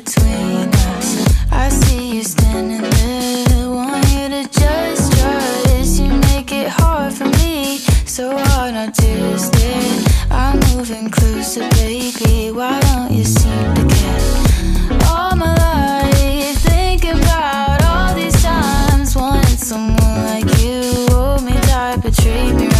between us. I see you standing there. Want you to just trust. You make it hard for me. So hard not to stare. I'm moving closer, baby. Why don't you seem to care? All my life, thinking about all these times. wanting someone like you. Hold me tight, betray me.